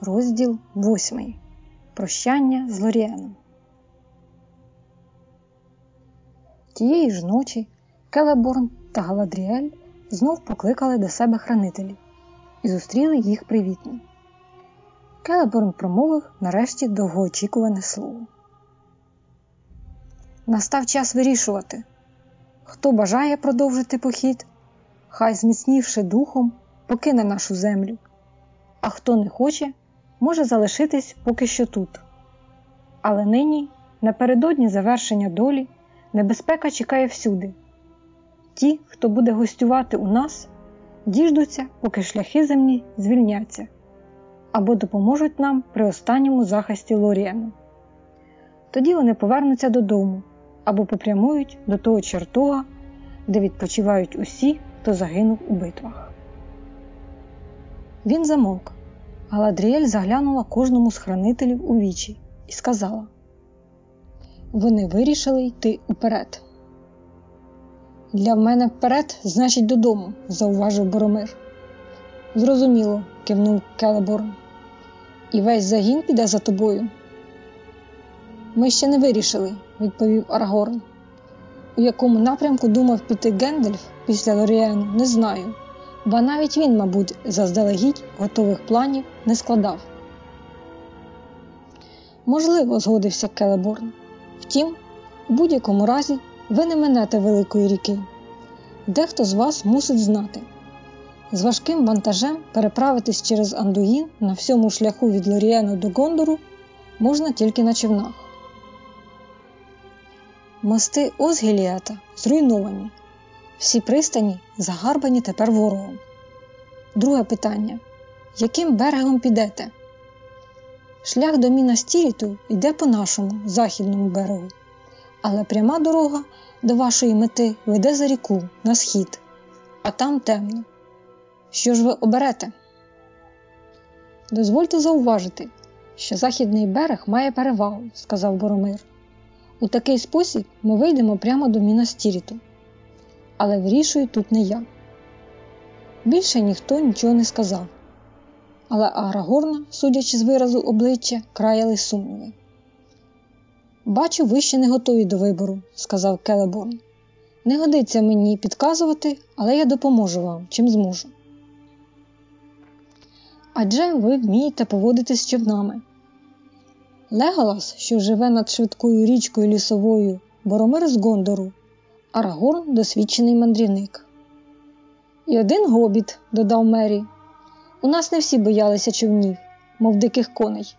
Розділ 8. Прощання з Лоріеном. Тієї ж ночі Келеборн та Галадріель знов покликали до себе хранителів і зустріли їх привітно. Келеборн промовив нарешті довгоочікуване слово. Настав час вирішувати, хто бажає продовжити похід, хай, зміцнівши духом, покине нашу землю, а хто не хоче, може залишитись поки що тут. Але нині, напередодні завершення долі, небезпека чекає всюди. Ті, хто буде гостювати у нас, діждуться, поки шляхи земні звільняться або допоможуть нам при останньому захисті Лоріену. Тоді вони повернуться додому або попрямують до того чертога, де відпочивають усі, хто загинув у битвах. Він замовк. Галадріель заглянула кожному з хранителів у вічі і сказала: Вони вирішили йти уперед. Для мене вперед, значить, додому, зауважив Боромир. Зрозуміло, кивнув Келеборн. І весь загін піде за тобою. Ми ще не вирішили, відповів Аргорн. У якому напрямку думав піти Гендальф після Лоріану, не знаю бо навіть він, мабуть, заздалегідь готових планів не складав. Можливо, згодився Келеборн. Втім, у будь-якому разі ви не минете Великої ріки. Дехто з вас мусить знати. З важким вантажем переправитись через Андуїн на всьому шляху від Лоріену до Гондору можна тільки на човнах. Мости Озгіліата зруйновані, всі пристані загарбані тепер ворогом. Друге питання: яким берегом підете? Шлях до Міна Стіріту йде по нашому західному берегу, але пряма дорога до вашої мети веде за ріку на схід, а там темно. Що ж ви оберете? Дозвольте зауважити, що західний берег має перевагу, сказав Боромир. У такий спосіб ми вийдемо прямо до Міна Стіріту але вирішую тут не я. Більше ніхто нічого не сказав. Але Арагорна, судячи з виразу обличчя, краяли сумніви. Бачу, ви ще не готові до вибору, сказав Келеборн. Не годиться мені підказувати, але я допоможу вам, чим зможу. Адже ви вмієте поводитись з човнами. Леголас, що живе над швидкою річкою лісовою, Боромир з Гондору, Арагорн досвідчений мандрівник. І один гобіт, додав Мері. У нас не всі боялися човнів, мов диких коней.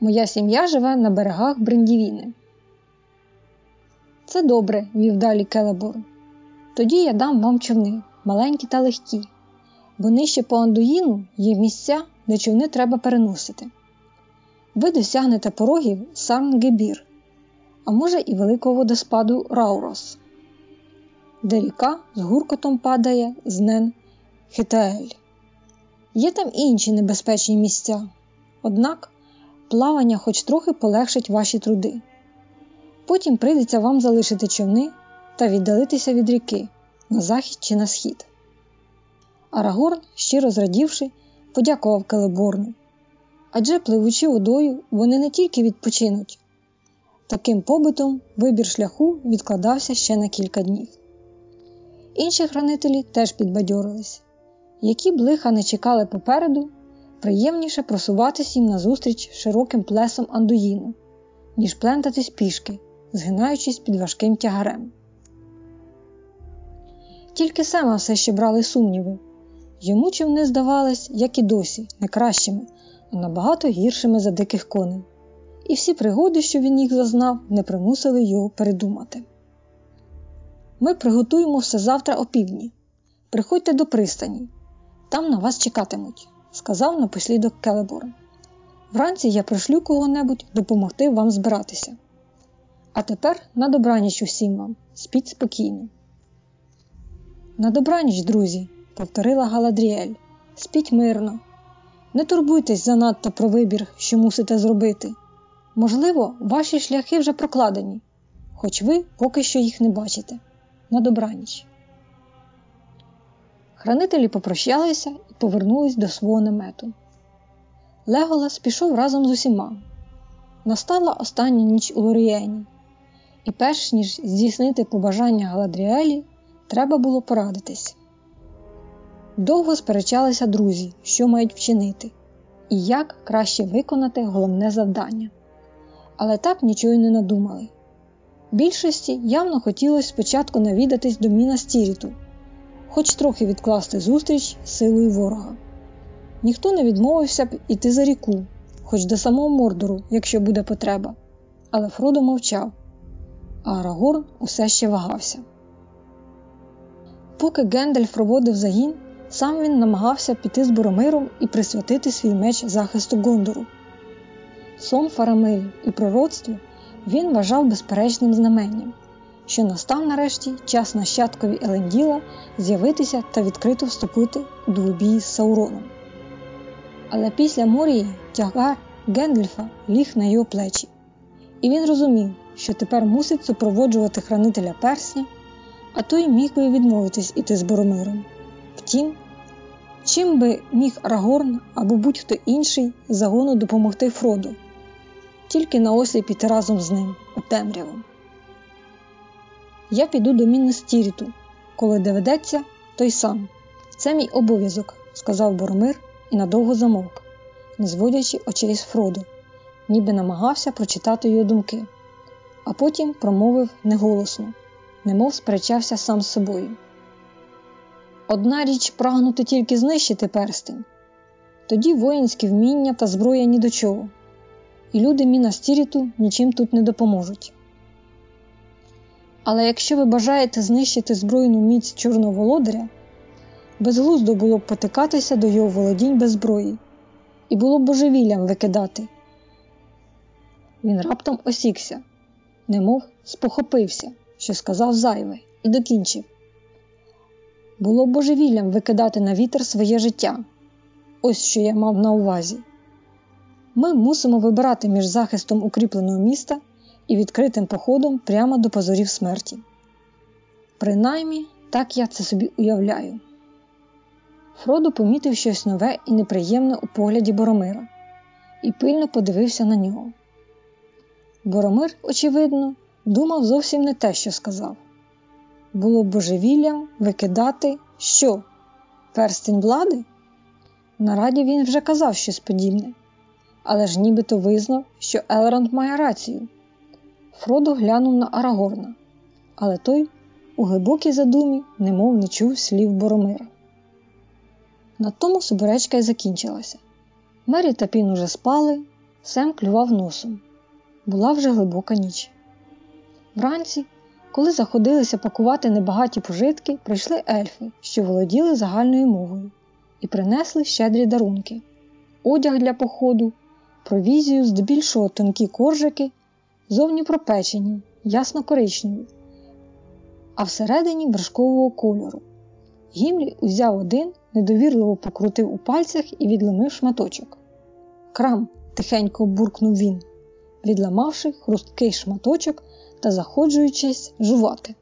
Моя сім'я живе на берегах Брендівіни. Це добре, вів далі Келеборн. Тоді я дам вам човни, маленькі та легкі, бо нижче по Андуїну є місця, де човни треба переносити. Ви досягнете порогів Сарнгебір, а може і великого водоспаду Раурос де ріка з гуркотом падає з Нен Хетаель. Є там інші небезпечні місця, однак плавання хоч трохи полегшить ваші труди. Потім прийдеться вам залишити човни та віддалитися від ріки на захід чи на схід. Арагорн, щиро зрадівши, подякував Келеборну. Адже, пливучи водою, вони не тільки відпочинуть. Таким побитом вибір шляху відкладався ще на кілька днів. Інші хранителі теж підбадьорились. Які б лиха не чекали попереду, приємніше просуватись їм назустріч широким плесом Андуїну, ніж плентатись пішки, згинаючись під важким тягарем. Тільки сама все ще брали сумніви. Йому човни здавались, як і досі, не кращими, а набагато гіршими за диких коней. І всі пригоди, що він їх зазнав, не примусили його передумати. Ми приготуємо все завтра опівдні. Приходьте до пристані, там на вас чекатимуть, сказав напослідок Келеборн. Вранці я пришлю кого-небудь допомогти вам збиратися. А тепер на добраніч усім вам, спіть спокійно. На добраніч, друзі, повторила Галадріель, спіть мирно. Не турбуйтесь занадто про вибір, що мусите зробити. Можливо, ваші шляхи вже прокладені, хоч ви поки що їх не бачите на добраніч. Хранителі попрощалися і повернулись до свого намету. Леголас пішов разом з усіма. Настала остання ніч у Лорієні, і перш ніж здійснити побажання Галадріелі, треба було порадитись. Довго сперечалися друзі, що мають вчинити, і як краще виконати головне завдання. Але так нічого й не надумали. Більшості явно хотілося спочатку навідатись до Міна Стіріту, хоч трохи відкласти зустріч силою ворога. Ніхто не відмовився б іти за ріку, хоч до самого Мордору, якщо буде потреба. Але Фродо мовчав, а Арагорн усе ще вагався. Поки Гендальф проводив загін, сам він намагався піти з Боромиром і присвятити свій меч захисту Гондору. Сон Фарамирі і пророцтво він вважав безперечним знаменням, що настав нарешті час нащадкові Еленділа з'явитися та відкрито вступити у двобій з Сауроном. Але після Морії тягар Гендальфа ліг на його плечі, і він розумів, що тепер мусить супроводжувати хранителя персня, а той міг би відмовитись іти з Боромиром. Втім, чим би міг Арагорн або будь-хто інший загону допомогти Фроду, тільки на ослі піти разом з ним у темряву. Я піду до Мінас-Тіріту, коли доведеться, то й сам. Це мій обов'язок, сказав Боромир і надовго замовк, не зводячи очей з Фродо, ніби намагався прочитати його думки, а потім промовив неголосно, немов сперечався сам з собою. Одна річ прагнути тільки знищити перстень, тоді воїнські вміння та зброя ні до чого, і люди Міна Стіріту нічим тут не допоможуть. Але якщо ви бажаєте знищити збройну міць чорного володаря, безглуздо було б потикатися до його володінь без зброї, і було б божевіллям викидати. Він раптом осікся, немов спохопився, що сказав зайве, і докінчив. Було б божевіллям викидати на вітер своє життя. Ось що я мав на увазі. Ми мусимо вибирати між захистом укріпленого міста і відкритим походом прямо до позорів смерті. Принаймні, так я це собі уявляю. Фродо помітив щось нове і неприємне у погляді Боромира і пильно подивився на нього. Боромир, очевидно, думав зовсім не те, що сказав. Було божевіллям викидати що? Перстень влади? На раді він вже казав щось подібне, але ж нібито визнав, що Елронд має рацію. Фродо глянув на Арагорна, але той у глибокій задумі немов не чув слів Боромира. На тому суперечка й закінчилася. Мері та Пін уже спали, Сем клював носом. Була вже глибока ніч. Вранці, коли заходилися пакувати небагаті пожитки, прийшли ельфи, що володіли загальною мовою, і принесли щедрі дарунки, одяг для походу, провізію, здебільшого тонкі коржики, зовні пропечені, ясно коричневі, а всередині вершкового кольору. Гімлі узяв один, недовірливо покрутив у пальцях і відломив шматочок. Крам, тихенько буркнув він, відламавши хрусткий шматочок та заходжуючись жувати.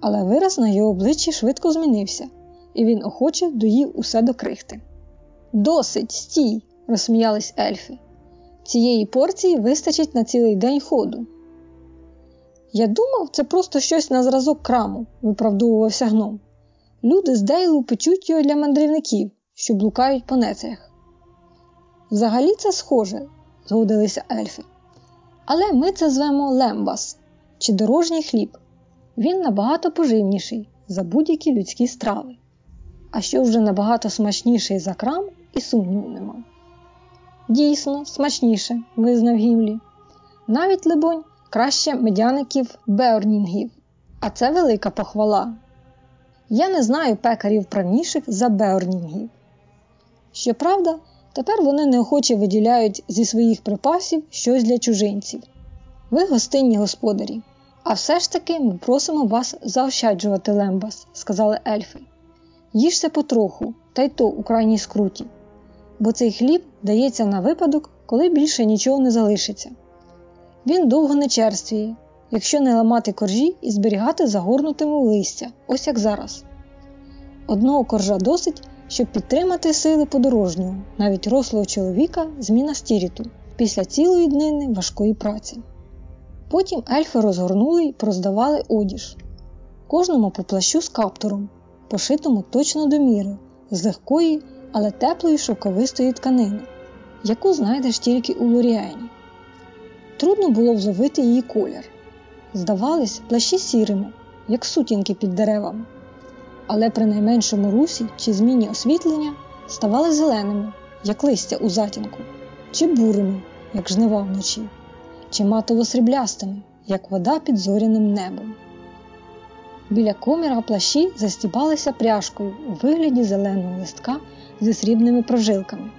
Але вираз на його обличчі швидко змінився, і він охоче доїв усе до крихти. Досить, стій! розсміялись ельфи. Цієї порції вистачить на цілий день ходу. Я думав, це просто щось на зразок краму, виправдовувався гном. Люди з Дейлу печуть його для мандрівників, що блукають по нецях. Взагалі це схоже, згодилися ельфи. Але ми це звемо лембас чи дорожній хліб. Він набагато поживніший за будь-які людські страви. А що вже набагато смачніший за крам, і сумніву нема. Дійсно, смачніше, визнав Гімлі. Навіть, либонь, краще медяників Беорнінгів. А це велика похвала. Я не знаю пекарів правніших за Беорнінгів. Щоправда, тепер вони неохоче виділяють зі своїх припасів щось для чужинців. Ви гостинні господарі. А все ж таки ми просимо вас заощаджувати лембас, сказали ельфи. Їжся потроху, та й то у крайній скруті, бо цей хліб дається на випадок, коли більше нічого не залишиться. Він довго не черствіє, якщо не ламати коржі і зберігати загорнутими в листя, ось як зараз. Одного коржа досить, щоб підтримати сили подорожнього, навіть рослого чоловіка з Мінас-Тіріту після цілої днини важкої праці. Потім ельфи розгорнули і пороздавали одіж, кожному по плащу з каптуром, пошитому точно до міри, з легкої, але теплої шовковистої тканини, яку знайдеш тільки у Лоріені. Трудно було вловити її колір. Здавались, плащі сірими, як сутінки під деревами, але при найменшому русі чи зміні освітлення ставали зеленими, як листя у затінку, чи бурими, як жнива вночі, чи матово-сріблястими, як вода під зоряним небом. Біля коміра плащі застібалися пряжкою у вигляді зеленого листка зі срібними прожилками.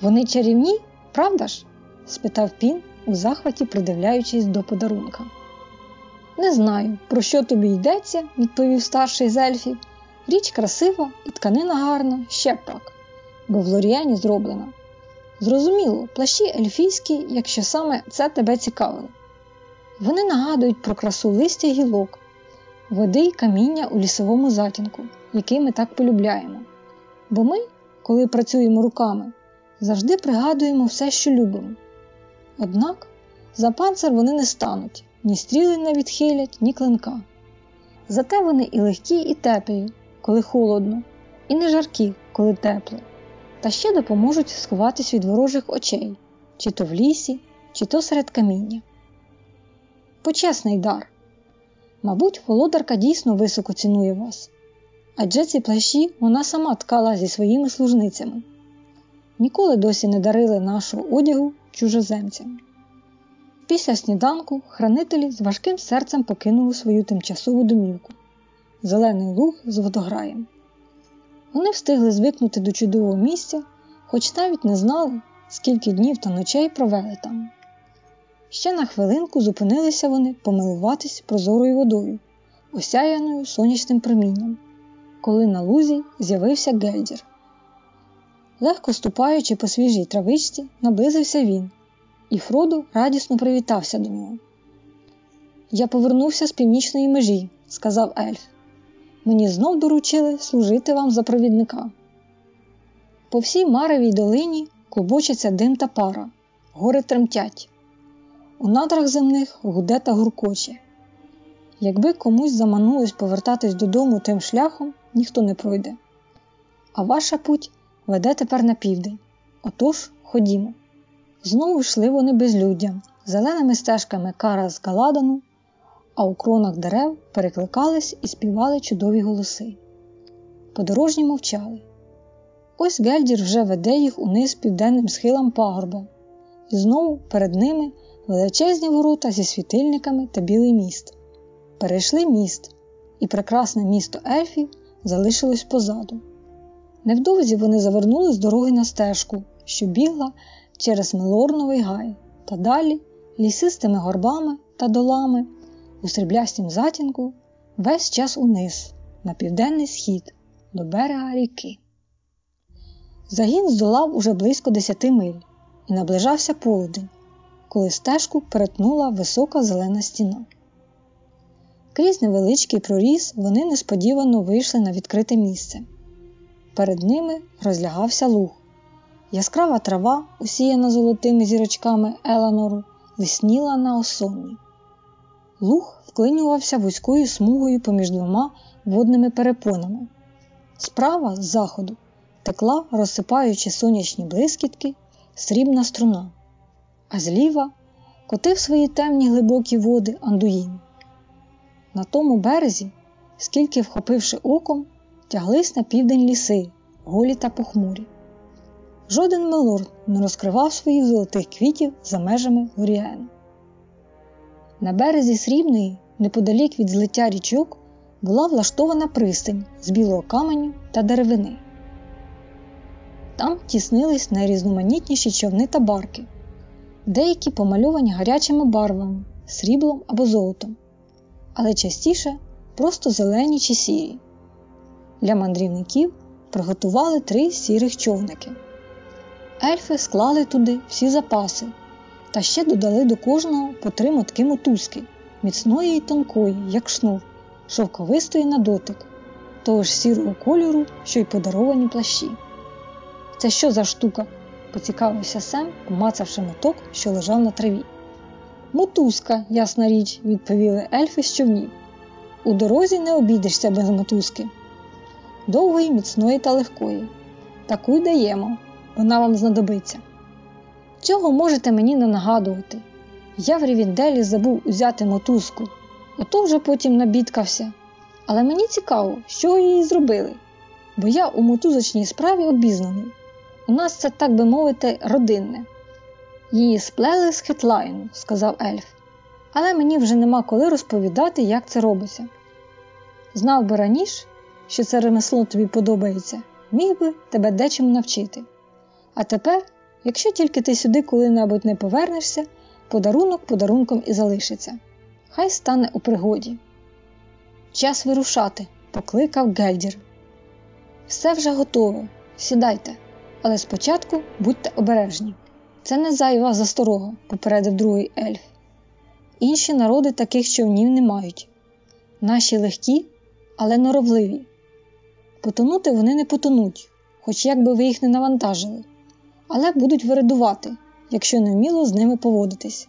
Вони чарівні, правда ж? спитав Пін, у захваті придивляючись до подарунка. Не знаю, про що тобі йдеться, відповів старший з ельфів. Річ красива і тканина гарна, ще пак, бо в Лоріані зроблена. Зрозуміло, плащі ельфійські, якщо саме це тебе цікавило. Вони нагадують про красу листя гілок, води й каміння у лісовому затінку, який ми так полюбляємо. Бо ми, коли працюємо руками, завжди пригадуємо все, що любимо. Однак за панцир вони не стануть, ні стріли не відхилять, ні клинка. Зате вони і легкі, і теплі, коли холодно, і не жаркі, коли тепло, та ще допоможуть сховатись від ворожих очей, чи то в лісі, чи то серед каміння. Почесний дар. Мабуть, володарка дійсно високо цінує вас, адже ці плащі вона сама ткала зі своїми служницями. Ніколи досі не дарили нашого одягу чужоземцям. Після сніданку хранителі з важким серцем покинули свою тимчасову домівку зелений луг з водограєм. Вони встигли звикнути до чудового місця, хоч навіть не знали, скільки днів та ночей провели там. Ще на хвилинку зупинилися вони помилуватись прозорою водою, осяяною сонячним промінням, коли на лузі з'явився гельдір. Легко ступаючи по свіжій травичці, наблизився він, і Фродо радісно привітався до нього. Я повернувся з північної межі, сказав ельф. Мені знов доручили служити вам за провідника. По всій Маревій долині клубочиться дим та пара, гори тремтять. У надрах земних гуде та гуркоче. Якби комусь заманулось повертатись додому тим шляхом, ніхто не пройде. А ваша путь веде тепер на південь. Отож, ходімо. Знову йшли вони безлюддям, зеленими стежками кара з Галадану, а у кронах дерев перекликались і співали чудові голоси. Подорожні мовчали. Ось Гельдір вже веде їх униз південним схилам пагорба, і знову перед ними величезні ворота зі світильниками та білий міст. Перейшли міст, і прекрасне місто ельфів залишилось позаду. Невдовзі вони завернули з дороги на стежку, що бігла через Мелорновий гай та далі лісистими горбами та долами у сріблястім затінку весь час униз, на південний схід до берега ріки. Загін здолав уже близько десяти миль і наближався полудень, коли стежку перетнула висока зелена стіна. Крізь невеличкий проріз вони несподівано вийшли на відкрите місце. Перед ними розлягався луг. Яскрава трава, усіяна золотими зірочками Еланору, висніла на осонні. Луг вклинювався вузькою смугою поміж двома водними перепонами. Справа з заходу текла, розсипаючи сонячні блискітки, срібна струна, а зліва котив свої темні глибокі води Андуїн. На тому березі, скільки вхопивши оком, тяглись на південь ліси, голі та похмурі. Жоден мелорд не розкривав своїх золотих квітів за межами Лоріену. На березі срібної, неподалік від злиття річок, була влаштована пристань з білого каменю та деревини. Там тіснились найрізноманітніші човни та барки, деякі помальовані гарячими барвами, сріблом або золотом, але частіше просто зелені чи сірі. Для мандрівників приготували три сірих човники. Ельфи склали туди всі запаси та ще додали до кожного по три мотки мотузки, міцної й тонкої, як шнур, шовковистої на дотик, того ж сірого кольору, що й подаровані плащі. Це що за штука? поцікавився Сем, помацавши моток, що лежав на траві. Мотузка, ясна річ, відповіли ельфи з човнів. У дорозі не обійдешся без мотузки. Довгої, міцної та легкої. Таку й даємо, вона вам знадобиться. Цього можете мені не нагадувати. Я в Рівінделі забув узяти мотузку, ото вже потім набідкався. Але мені цікаво, що її зробили, бо я у мотузочній справі обізнаний. У нас це, так би мовити, родинне. Її сплели з хетлайну, сказав ельф, але мені вже нема коли розповідати, як це робиться. Знав би раніше, що це ремесло тобі подобається, міг би тебе дечим навчити. А тепер, якщо тільки ти сюди коли-небудь не повернешся, подарунок подарунком і залишиться. Хай стане у пригоді. Час вирушати, покликав Гельдір. Все вже готове. Сідайте, але спочатку будьте обережні. Це не зайва засторога, попередив другий ельф. Інші народи таких човнів не мають. Наші легкі, але норовливі. Потонути вони не потонуть, хоч як би ви їх не навантажили, але будуть виридувати, якщо не вміло з ними поводитись.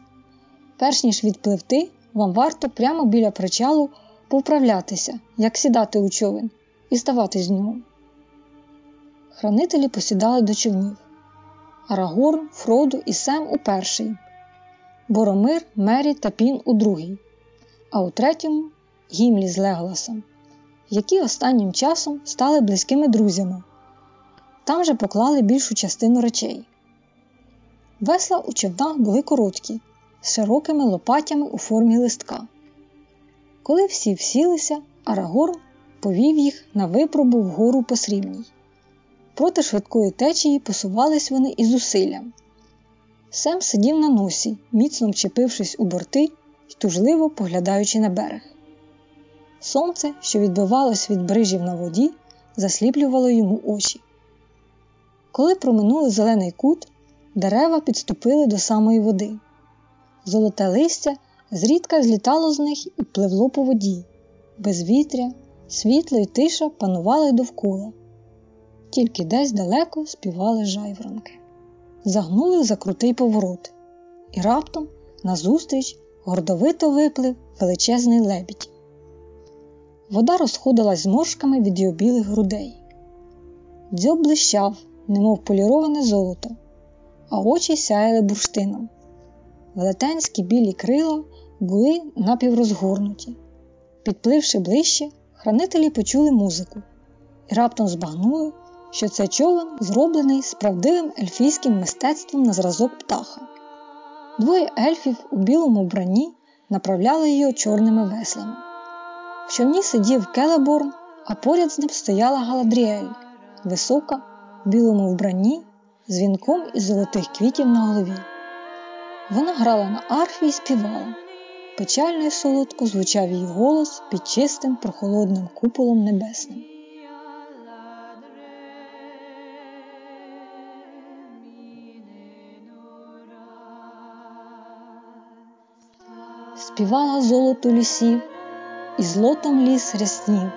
Перш ніж відпливти, вам варто прямо біля причалу повправлятися, як сідати у човен, і ставати з нього. Хранителі посідали до човнів. Арагорн, Фроду і Сем у перший, Боромир, Мері та Пін у другий, а у третьому Гімлі з Леголасом, які останнім часом стали близькими друзями. Там же поклали більшу частину речей. Весла у човнах були короткі, з широкими лопатями у формі листка. Коли всі всілися, Арагорн повів їх на випробу вгору по срібній. Проти швидкої течії посувались вони із зусиллям. Сем сидів на носі, міцно вчепившись у борти й тужливо поглядаючи на берег. Сонце, що відбивалось від брижів на воді, засліплювало йому очі. Коли проминули зелений кут, дерева підступили до самої води. Золоте листя зрідка злітало з них і пливло по воді, безвітря, світло й тиша панували довкола. Тільки десь далеко співали жайворонки. Загнули за крутий поворот, і раптом назустріч гордовито виплив величезний лебідь. Вода розходилась зморшками від його білих грудей. Дзьоб блищав, немов поліроване золото, а очі сяяли бурштином. Велетенські білі крила були напіврозгорнуті. Підпливши ближче, хранителі почули музику і раптом збагнули, що це човен зроблений з правдивим ельфійським мистецтвом на зразок птаха. Двоє ельфів у білому вбранні направляли його чорними веслами. В човні сидів Келеборн, а поряд з ним стояла Галадріель, висока, в білому вбранні, з вінком із золотих квітів на голові. Вона грала на арфі і співала. Печально й солодко звучав її голос під чистим прохолодним куполом небесним. Співала золото лісів, і злотом ліс ряснів.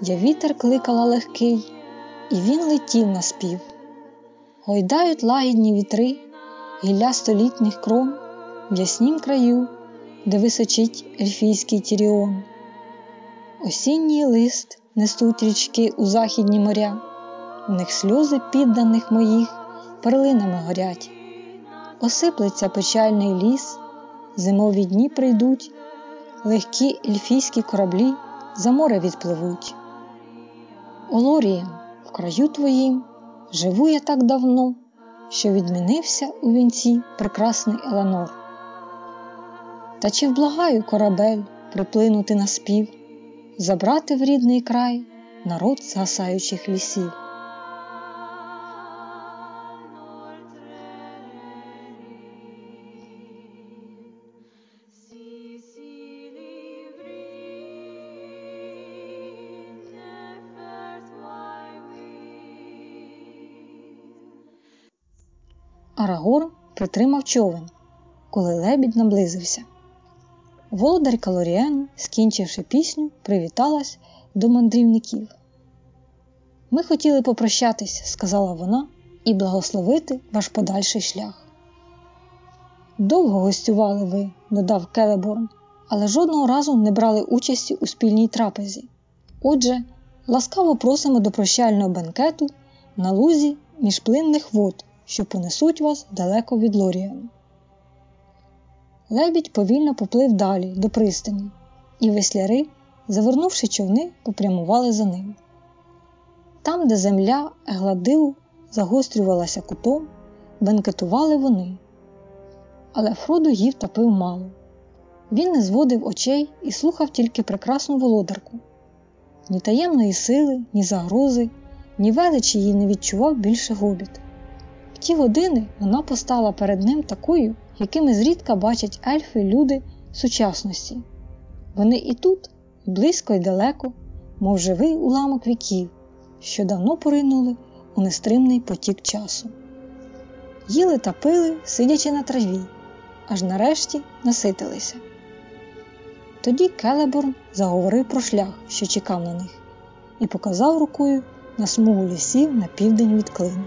Я вітер кликала легкий, і він летів на спів. Гойдають лагідні вітри, гілля столітніх крон в яснім краю, де височить ельфійський тіріон. Осінній лист несуть річки у західні моря, в них сльози підданих моїх перлинами горять, осиплеться печальний ліс, зимові дні прийдуть, легкі ельфійські кораблі за море відпливуть. Олорієм, в краю твоїм живу я так давно, що відмінився у вінці прекрасний Еленор. Та чи вблагаю корабель приплинути на спів, забрати в рідний край народ згасаючих лісів? Арагорн притримав човен, коли лебідь наблизився. Володар Калоріен, скінчивши пісню, привіталась до мандрівників. Ми хотіли попрощатись, сказала вона, і благословити ваш подальший шлях. Довго гостювали ви, додав Келеборн, але жодного разу не брали участі у спільній трапезі. Отже, ласкаво просимо до прощального бенкету на лузі міжплинних вод, що понесуть вас далеко від Лоріану. Лебідь повільно поплив далі до пристані, і весляри, завернувши човни, попрямували за ним. Там, де земля гладилу загострювалася кутом, бенкетували вони. Але Фродо їв та пив мало. Він не зводив очей і слухав тільки прекрасну володарку. Ні таємної сили, ні загрози, ні величі її не відчував більше гобіт. Ті години вона постала перед ним такою, якими зрідка бачать ельфи люди сучасності. Вони і тут, і близько і далеко, мов живий уламок віків, що давно поринули у нестримний потік часу. Їли та пили, сидячи на траві, аж нарешті наситилися. Тоді Келеборн заговорив про шлях, що чекав на них, і показав рукою на смугу лісів на південь від клину.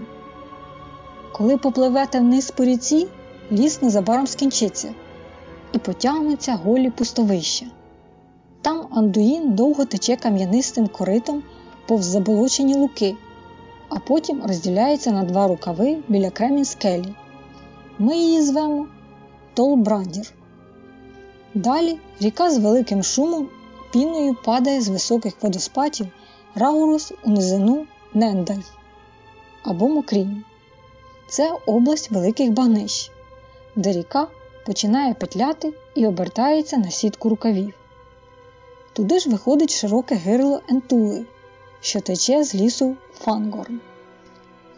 Коли попливете вниз по ріці, ліс незабаром скінчиться і потягнуться голі пустовища. Там Андуїн довго тече кам'янистим коритом повз заболочені луки, а потім розділяється на два рукави біля кремінь скелі. Ми її звемо Толбрандір. Далі ріка з великим шумом піною падає з високих водоспадів Раурус у низину Нендальф або Мокрінь. Це область великих багнищ, де ріка починає петляти і обертається на сітку рукавів. Туди ж виходить широке гирло Ентули, що тече з лісу Фангорн.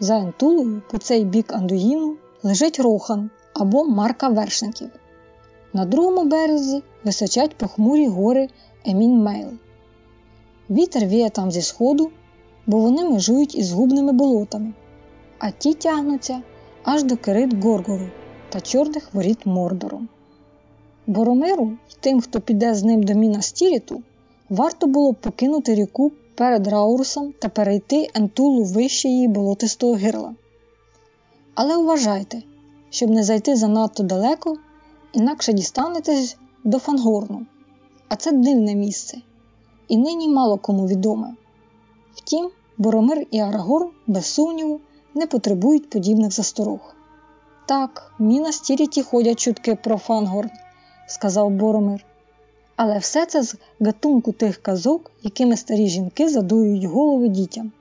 За Ентвою по цей бік Андуїну лежить Рохан або Марка Вершників. На другому березі височать похмурі гори Емін Муїл. Вітер віє там зі сходу, бо вони межують із згубними болотами, а ті тягнуться аж до Кіріт Горгору та чорних воріт Мордору. Боромиру й тим, хто піде з ним до Мінас-Тіріту, варто було покинути ріку перед Раурусом та перейти ентулу вище її болотистого гирла. Але вважайте, щоб не зайти занадто далеко, інакше дістанетесь до Фангорну, а це дивне місце, і нині мало кому відоме. Втім, Боромир і Арагорн, без сумніву, не потребують подібних засторог. Так, в Мінас-Тіріті ходять чутки про Фангорн, сказав Боромир. Але все це з гатунку тих казок, якими старі жінки задують голови дітям.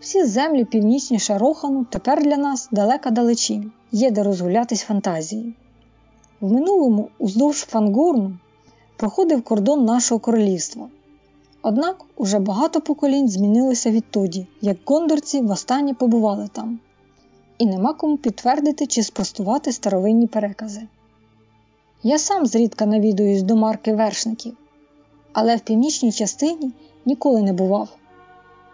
Всі землі північніше Рохану тепер для нас далека далечінь, є де розгулятись фантазії. В минулому уздовж Фангорну проходив кордон нашого королівства. Однак уже багато поколінь змінилося відтоді, як гондорці востаннє побували там, і нема кому підтвердити чи спростувати старовинні перекази. Я сам зрідка навідуюсь до марки вершників, але в північній частині ніколи не бував.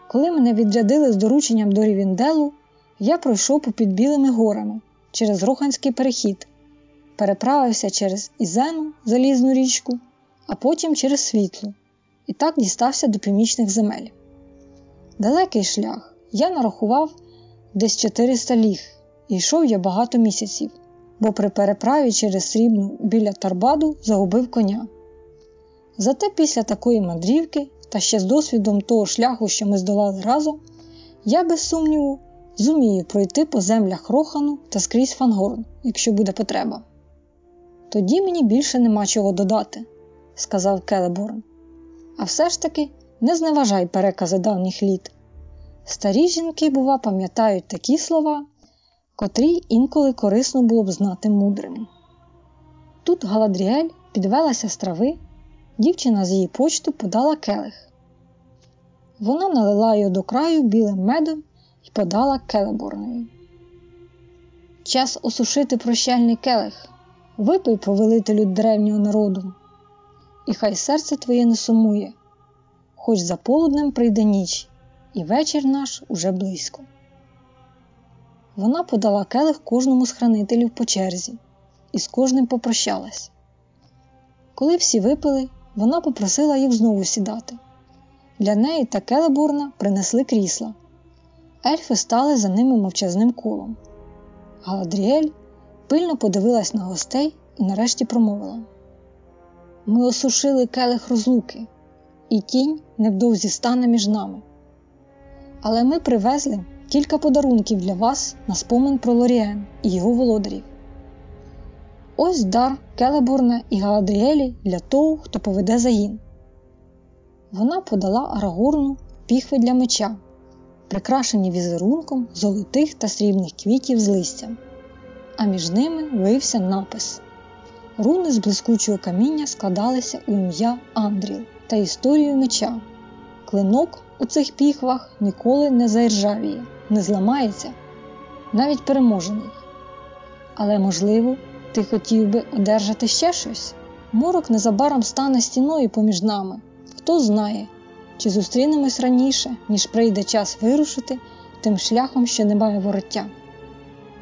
Коли мене відрядили з дорученням до Рівінделу, я пройшов попід Білими горами через Роханський перехід, переправився через Ізену залізну річку, а потім через світло, і так дістався до північних земель. Далекий шлях я нарахував десь 400 ліг і йшов я багато місяців бо при переправі через срібну біля Тарбаду загубив коня. Зате після такої мандрівки, та ще з досвідом того шляху, що ми здолали разом, я без сумніву зумію пройти по землях Рохану та скрізь Фангорн, якщо буде потреба. Тоді мені більше нема чого додати, сказав Келеборн. А все ж таки не зневажай перекази давніх літ. Старі жінки, бува, пам'ятають такі слова, котрій інколи корисно було б знати мудрим. Тут Галадріель підвелася з трави, дівчина з її почту подала келих. Вона налила його до краю білим медом і подала келеборною. Час осушити прощальний келих, випий повелителю древнього народу, і хай серце твоє не сумує, хоч за полуднем прийде ніч, і вечір наш уже близько. Вона подала келих кожному з хранителів по черзі і з кожним попрощалась. Коли всі випили, вона попросила їх знову сідати. для неї та Келебурна принесли крісла. Ельфи стали за ними мовчазним колом. Галадріель пильно подивилась на гостей і нарешті промовила: Ми осушили келих розлуки, і тінь невдовзі стане між нами. Але ми привезли кілька подарунків для вас на спомин про Лоріен і його володарів. Ось дар Келебурна і Галадріелі для того, хто поведе загін. Вона подала Арагорну піхви для меча, прикрашені візерунком золотих та срібних квітів з листям, а між ними вився напис. Руни з блискучого каміння складалися у ім'я Андріл та історію меча. Клинок у цих піхвах ніколи не заіржавіє, не зламається, навіть переможений. Але, можливо, ти хотів би одержати ще щось? Морок незабаром стане стіною поміж нами. Хто знає, чи зустрінемось раніше, ніж прийде час вирушити тим шляхом, що не має вороття.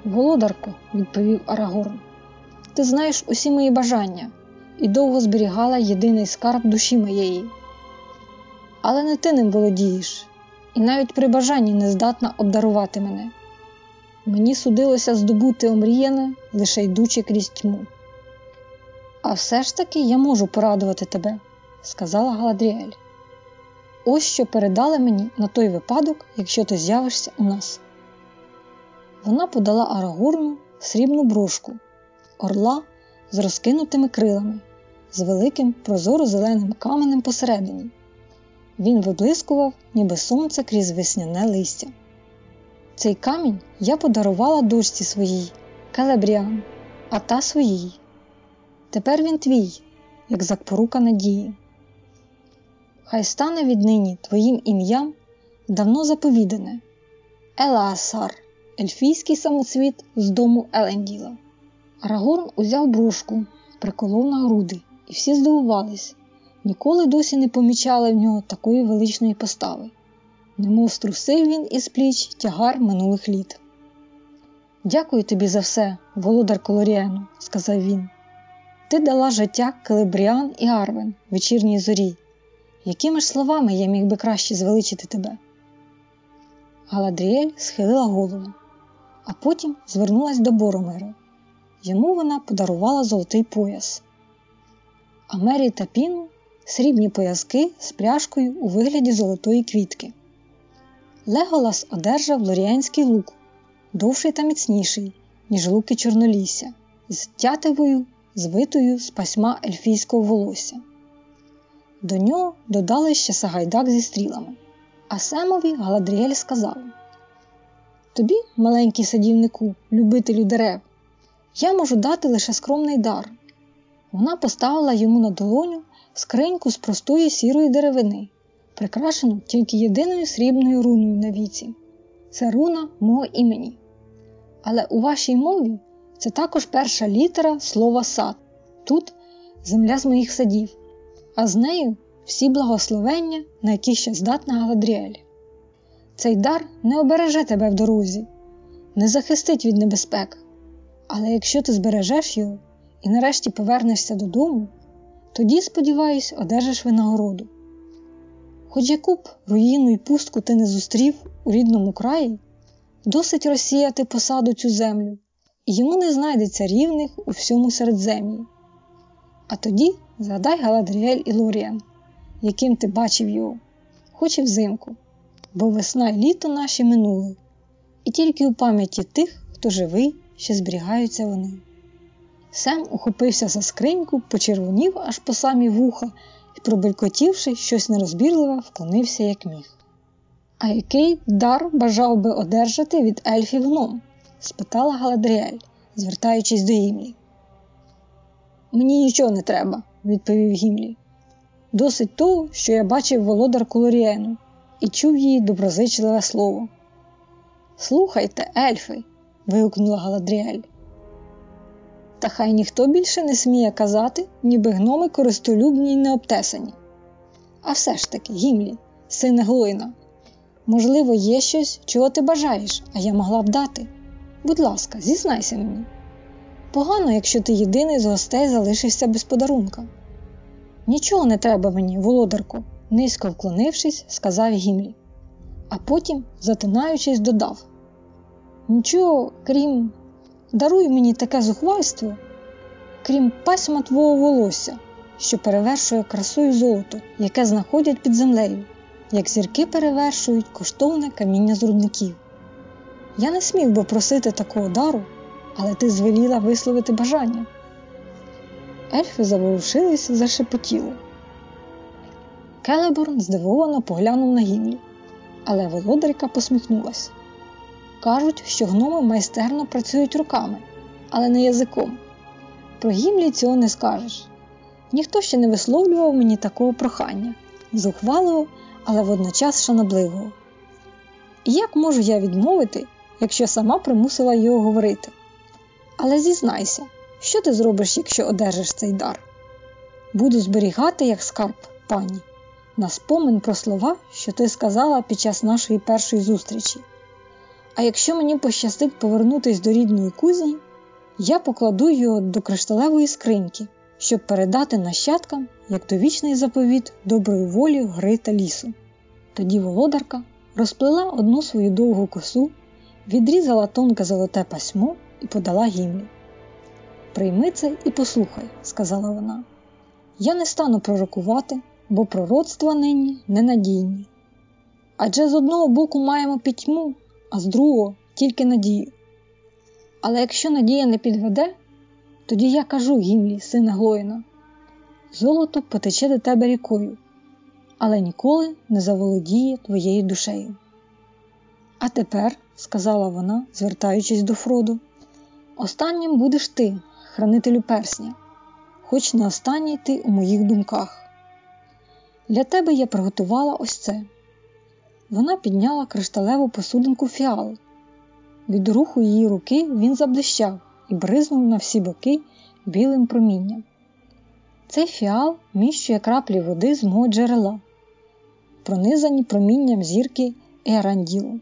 Володарко, відповів Арагорн, ти знаєш усі мої бажання і довго зберігала єдиний скарб душі моєї. Але не ти ним володієш, і навіть при бажанні не здатна обдарувати мене. Мені судилося здобути омріяне, лише йдучи крізь тьму. А все ж таки я можу порадувати тебе, сказала Галадріель. Ось що передали мені на той випадок, якщо ти з'явишся у нас. Вона подала Арагорну срібну брошку, орла з розкинутими крилами, з великим прозоро-зеленим каменем посередині. Він виблискував, ніби сонце крізь весняне листя. Цей камінь я подарувала дочці своїй, Келебріан, а та своїй. Тепер він твій, як запорука надії. Хай стане віднині твоїм ім'ям давно заповідане Елаасар, ельфійський самоцвіт з дому Еленділа. Арагорн узяв брошку, приколов на груди, і всі здивувались, ніколи досі не помічали в нього такої величної постави немов струсив він із пліч тягар минулих літ. Дякую тобі за все, володар Колоріену, сказав він. Ти дала життя Келебріан і Арвен вечірній зорі. Якими ж словами я міг би краще звеличити тебе? Галадріель схилила голову, а потім звернулась до Боромера. Йому вона подарувала золотий пояс. А Мері та Піну срібні пояски з пряжкою у вигляді золотої квітки. Леголас одержав лоріанський лук, довший та міцніший, ніж луки чорнолісся, з тятивою, звитою з пасьма ельфійського волосся. До нього додали ще сагайдак зі стрілами, а Семові Галадріель сказав: Тобі, маленький садівнику, любителю дерев, я можу дати лише скромний дар. Вона поставила йому на долоню скриньку з простої сірої деревини прикрашену тільки єдиною срібною руною на віці це руна мого імені. Але у вашій мові це також перша літера слова сад. Тут земля з моїх садів, а з нею всі благословення, на які ще здатна Галадріель. Цей дар не обереже тебе в дорозі, не захистить від небезпек. Але якщо ти збережеш його і нарешті повернешся додому, тоді, сподіваюсь, одержиш винагороду. Хоч яку б руїну і пустку ти не зустрів у рідному краї, досить розсіяти посаду цю землю, і йому не знайдеться рівних у всьому середзем'ї. А тоді згадай Галадріель і Лоріан, яким ти бачив його, хоч і взимку, бо весна й літо наші минули, і тільки у пам'яті тих, хто живий, ще зберігаються вони. Сем ухопився за скриньку, почервонів аж по самі вуха і, пробелькотівши щось нерозбірливе, вклонився як міг. А який дар бажав би одержати від ельфів гном? спитала Галадріель, звертаючись до Гімлі. Мені нічого не треба, відповів Гімлі. Досить того, що я бачив володар Колоріену і чув її доброзичливе слово. Слухайте, ельфи. Вигукнула Галадріель. Та хай ніхто більше не сміє казати, ніби гноми користолюбні й необтесані. А все ж таки, Гімлі, сине Глойна, можливо, є щось, чого ти бажаєш, а я могла б дати. Будь ласка, зізнайся мені. Погано, якщо ти єдиний з гостей залишишся без подарунка. Нічого не треба мені, володарку, низько вклонившись, сказав Гімлі, а потім, затинаючись, додав: Нічого, крім, даруй мені таке зухвальство, крім пасма твого волосся, що перевершує красою золото, яке знаходять під землею, як зірки перевершують коштовне каміння з рудників. Я не смів би просити такого дару, але ти звеліла висловити бажання. Ельфи заворушились, зашепотіли. Келеборн здивовано поглянув на Гімлі, але володарка посміхнулася. Кажуть, що гноми майстерно працюють руками, але не язиком. Про Гімлі цього не скажеш. Ніхто ще не висловлював мені такого прохання, зухвалого, але водночас шанобливого. І як можу я відмовити, якщо сама примусила його говорити? Але зізнайся, що ти зробиш, якщо одержиш цей дар? Буду зберігати як скарб, пані, на спомин про слова, що ти сказала під час нашої першої зустрічі. А якщо мені пощастить повернутися до рідної кузні, я покладу його до кришталевої скриньки, щоб передати нащадкам як довічний заповіт доброї волі гри та лісу. Тоді володарка розплела одну свою довгу косу, відрізала тонке золоте пасьмо і подала гімлі. Прийми це і послухай, сказала вона. Я не стану пророкувати, бо пророцтва нині ненадійні. Адже з одного боку маємо пітьму, а з другого тільки надію. Але якщо надія не підведе, тоді я кажу Гімлі, сина Глоїна, золото потече до тебе рікою, але ніколи не заволодіє твоєю душею. А тепер, сказала вона, звертаючись до Фроду, останнім будеш ти, хранителю персня, хоч не останній ти у моїх думках. Для тебе я приготувала ось це. Вона підняла кришталеву посудинку фіал. Від руху її руки він заблищав і бризнув на всі боки білим промінням. Цей фіал міщує краплі води з мого джерела, пронизані промінням зірки Еранділу.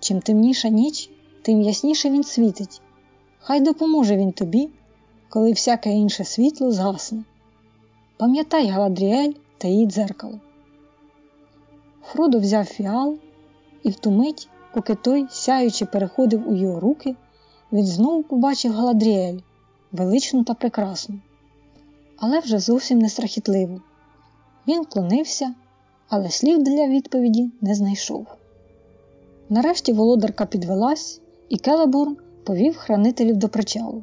Чим темніша ніч, тим ясніше він світить. Хай допоможе він тобі, коли всяке інше світло згасне. Пам'ятай Галадріель та її дзеркало. Фродо взяв фіал і в ту мить, поки той, сяючи, переходив у його руки, він знову побачив Галадріель, величну та прекрасну, але вже зовсім не страхітливу. Він вклонився, але слів для відповіді не знайшов. Нарешті володарка підвелась, і Келеборн повів хранителів до причалу.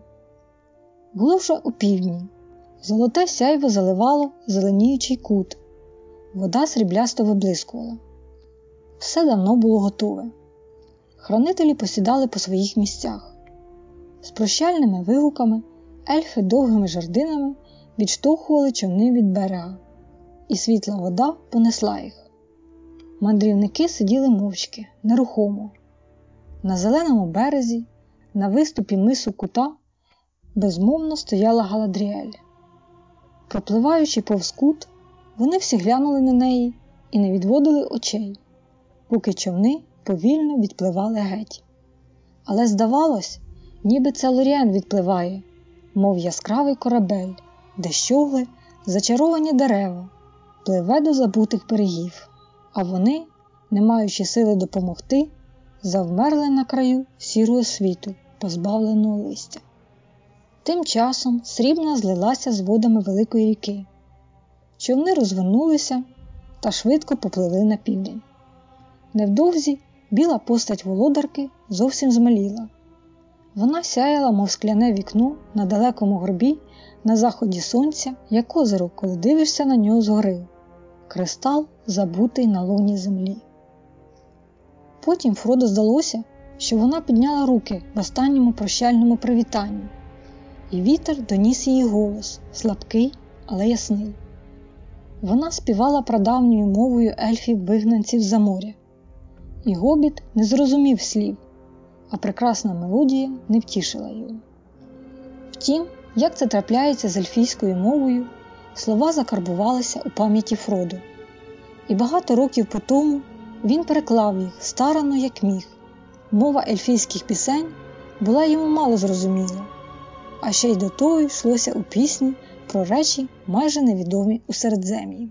Було вже у півдні. Золоте сяйво заливало зеленіючий кут, вода сріблясто виблискувала. Все давно було готове. Хранителі посідали по своїх місцях. З прощальними вигуками ельфи довгими жердинами відштовхували човни від берега, і світла вода понесла їх. Мандрівники сиділи мовчки, нерухомо. На зеленому березі, на виступі мису кута, безмовно стояла Галадріель. Пропливаючи повз кут, вони всі глянули на неї і не відводили очей, поки човни повільно відпливали геть. Але здавалось, ніби це Лоріан відпливає, мов яскравий корабель, де щогли зачаровані дерева, пливе до забутих берегів, а вони, не маючи сили допомогти, завмерли на краю сірого світу, позбавленого листя. Тим часом срібна злилася з водами великої ріки. Човни розвернулися та швидко попливли на південь. Невдовзі біла постать володарки зовсім змаліла. Вона сяяла, мов скляне вікно на далекому горбі на заході сонця, як озеро, коли дивишся на нього згори, кристал, забутий на луні землі. Потім Фродо здалося, що вона підняла руки в останньому прощальному привітанні і вітер доніс її голос, слабкий, але ясний. Вона співала прадавньою мовою ельфів вигнанців за моря, і гобіт не зрозумів слів, а прекрасна мелодія не втішила його. Втім, як це трапляється з ельфійською мовою, слова закарбувалися у пам'яті Фроду, і багато років по тому він переклав їх старано, як міг. Мова ельфійських пісень була йому мало зрозуміла а ще й до того йшлося у пісні про речі майже невідомі у середзем'ї.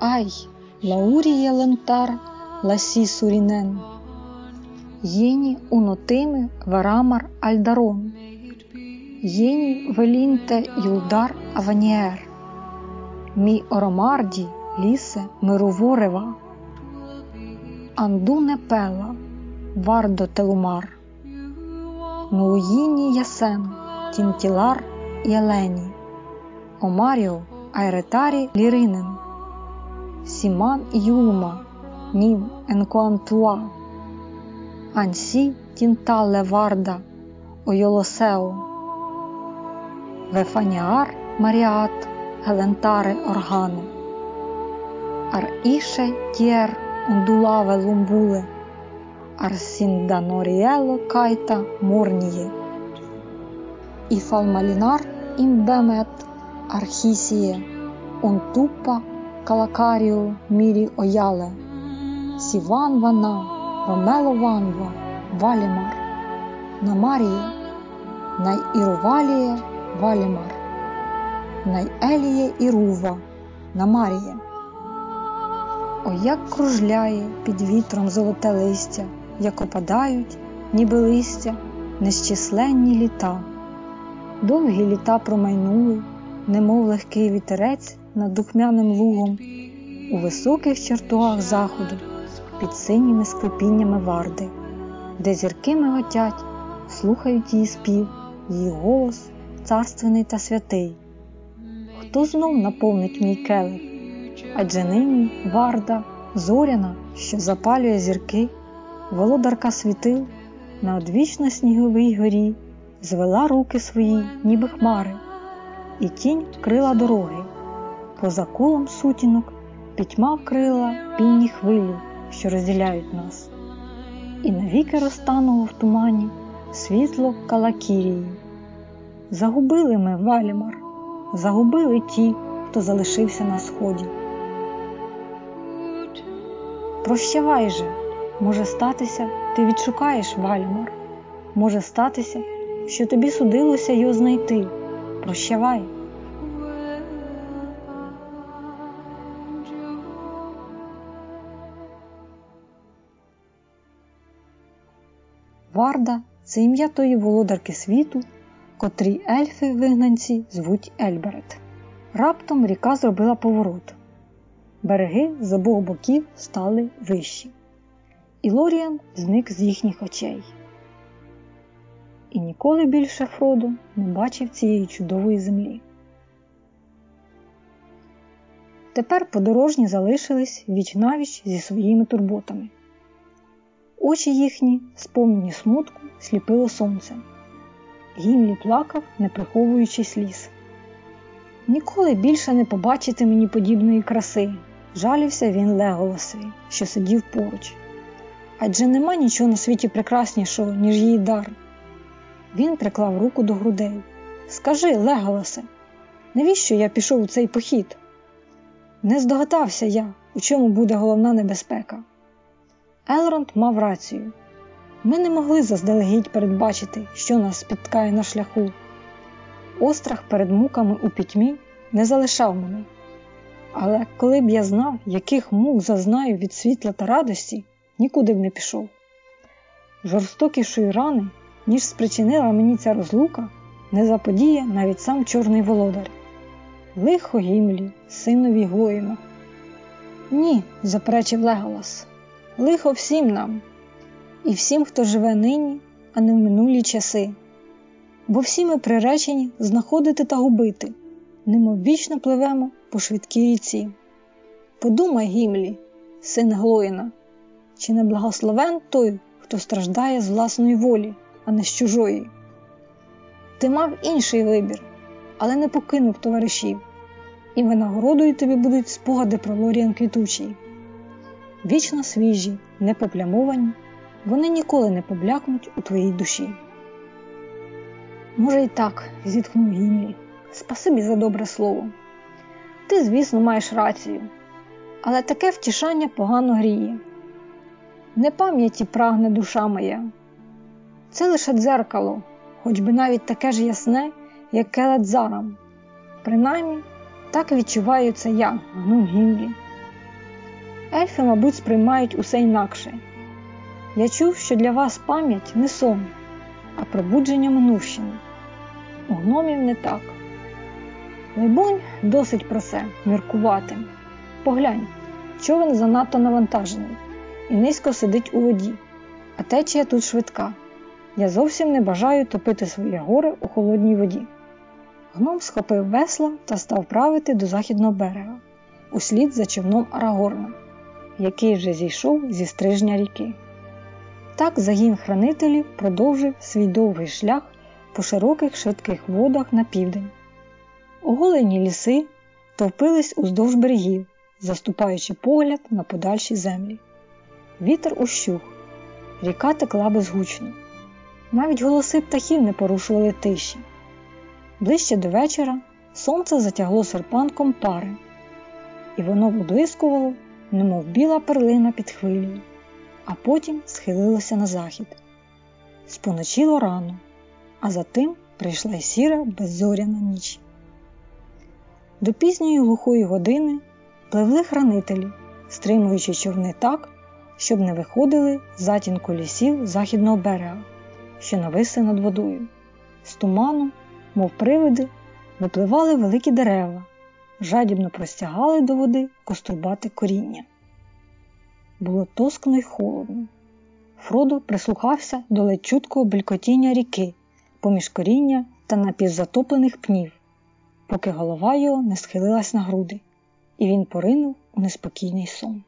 Ai, laurië lantar lassi súrinen, yéni únótimë ve rámar aldaron, yéni ve lintë yuldar avánier mi oromardi Лісе Мироворева, Андуне Пела, Вардо Телумар. Нуїні ясен, тінтілар і елені, Омаріо айретарі ліринен, Сіман і Юлма, Нім енкуантуа, Ансі тінтале варда, ойолосео, Вефаніар маріат, гелентари органи, Ар іше тєр ондулаве лумбуле, Ар сінданоріело кайта морніє, І фалмалінар імбемет архісіє, онтупа калакаріо мірі ояле, Сіван вана, Ромело ванва, Валімар, Намаріє, Найіруваліє Валімар, Найеліє Ірува, Намаріє. О, як кружляє під вітром золоте листя, як опадають, ніби листя, нещисленні літа. Довгі літа промайнули, немов легкий вітерець над духмяним лугом, у високих чертогах заходу, під синіми склепіннями варди, де зірки миготять, слухають її спів, її голос царственний та святий. Хто знов наповнить мій келих? Адже нині варда, зоряна, що запалює зірки, володарка світил на одвічно сніговій горі, звела руки свої, ніби хмари, і тінь крила дороги, поза колом сутінок пітьма вкрила пінні хвилі, що розділяють нас, і навіки розтануло в тумані світло Калакірії. Загубили ми Валімар, загубили ті, хто залишився на сході. Прощавай же, може статися, ти відшукаєш Вальмар, може статися, що тобі судилося його знайти. Прощавай. Варда це ім'я тої володарки світу, котрій ельфи вигнанці звуть Ельберет. Раптом ріка зробила поворот. Береги з обох боків стали вищі, і Лоріан зник з їхніх очей. І ніколи більше Фродо не бачив цієї чудової землі. Тепер подорожні залишились віч навіч зі своїми турботами. Очі їхні, сповнені смутку, сліпило сонце. Гімлі плакав, не приховуючи сліз. Ніколи більше не побачити мені подібної краси, жалівся він Леголосові, що сидів поруч. Адже нема нічого на світі прекраснішого, ніж її дар. Він приклав руку до грудей. Скажи, Леголосе, навіщо я пішов у цей похід? Не здогадався я, у чому буде головна небезпека. Елронд мав рацію. Ми не могли заздалегідь передбачити, що нас спіткає на шляху. Острах перед муками у пітьмі не залишав мене. Але коли б я знав, яких мук зазнаю від світла та радості, нікуди б не пішов. Жорстокішої рани, ніж спричинила мені ця розлука, не заподіє навіть сам Чорний володар. Лихо Гімлі, синові Глоїна. Ні, заперечив Леголас. Лихо всім нам, і всім, хто живе нині, а не в минулі часи. Бо всі ми приречені знаходити та губити, немов вічно пливемо по швидкій ріці. Подумай, Гімлі, син Глоїна, чи не благословен той, хто страждає з власної волі, а не з чужої. Ти мав інший вибір, але не покинув товаришів, і винагородою тобі будуть спогади про Лоріан Квітучий. Вічно свіжі, не поплямовані, вони ніколи не поблякнуть у твоїй душі. Може, й так, зітхнув Гімлі. Спасибі за добре слово. Ти, звісно, маєш рацію, але таке втішання погано гріє. Не пам'яті прагне душа моя. Це лише дзеркало, хоч би навіть таке ж ясне, як келет зарам. Принаймні, так відчуваю це я, гнув Гімлі. Ельфи, мабуть, сприймають усе інакше. Я чув, що для вас пам'ять не сон, а пробудження минувщини. У гномів не так. Либонь досить про це міркувати. Поглянь, човен занадто навантажений і низько сидить у воді, а течія тут швидка. Я зовсім не бажаю топити своє горе у холодній воді. Гном схопив весла та став правити до західного берега, услід за човном Арагорна, який вже зійшов зі стрижня ріки. Так загін хранителів продовжив свій довгий шлях по широких швидких водах на південь. Оголені ліси товпились уздовж берегів, заступаючи погляд на подальші землі. Вітер ущух, ріка текла безгучно. Навіть голоси птахів не порушували тиші. Ближче до вечора сонце затягло серпанком пари, і воно виблискувало, немов біла перлина під хвилею, а потім схилилося на захід. Споночило рано, а за тим прийшла й сіра беззоряна ніч. До пізньої глухої години пливли хранителі, стримуючи човни так, щоб не виходили з затінку лісів західного берега, що нависли над водою. З туману, мов привиди, випливали великі дерева, жадібно простягали до води кострубати коріння. Було тоскно й холодно. Фродо прислухався до ледь чуткого белькотіння ріки поміж коріння та напівзатоплених пнів, поки голова його не схилилась на груди, і він поринув у неспокійний сон.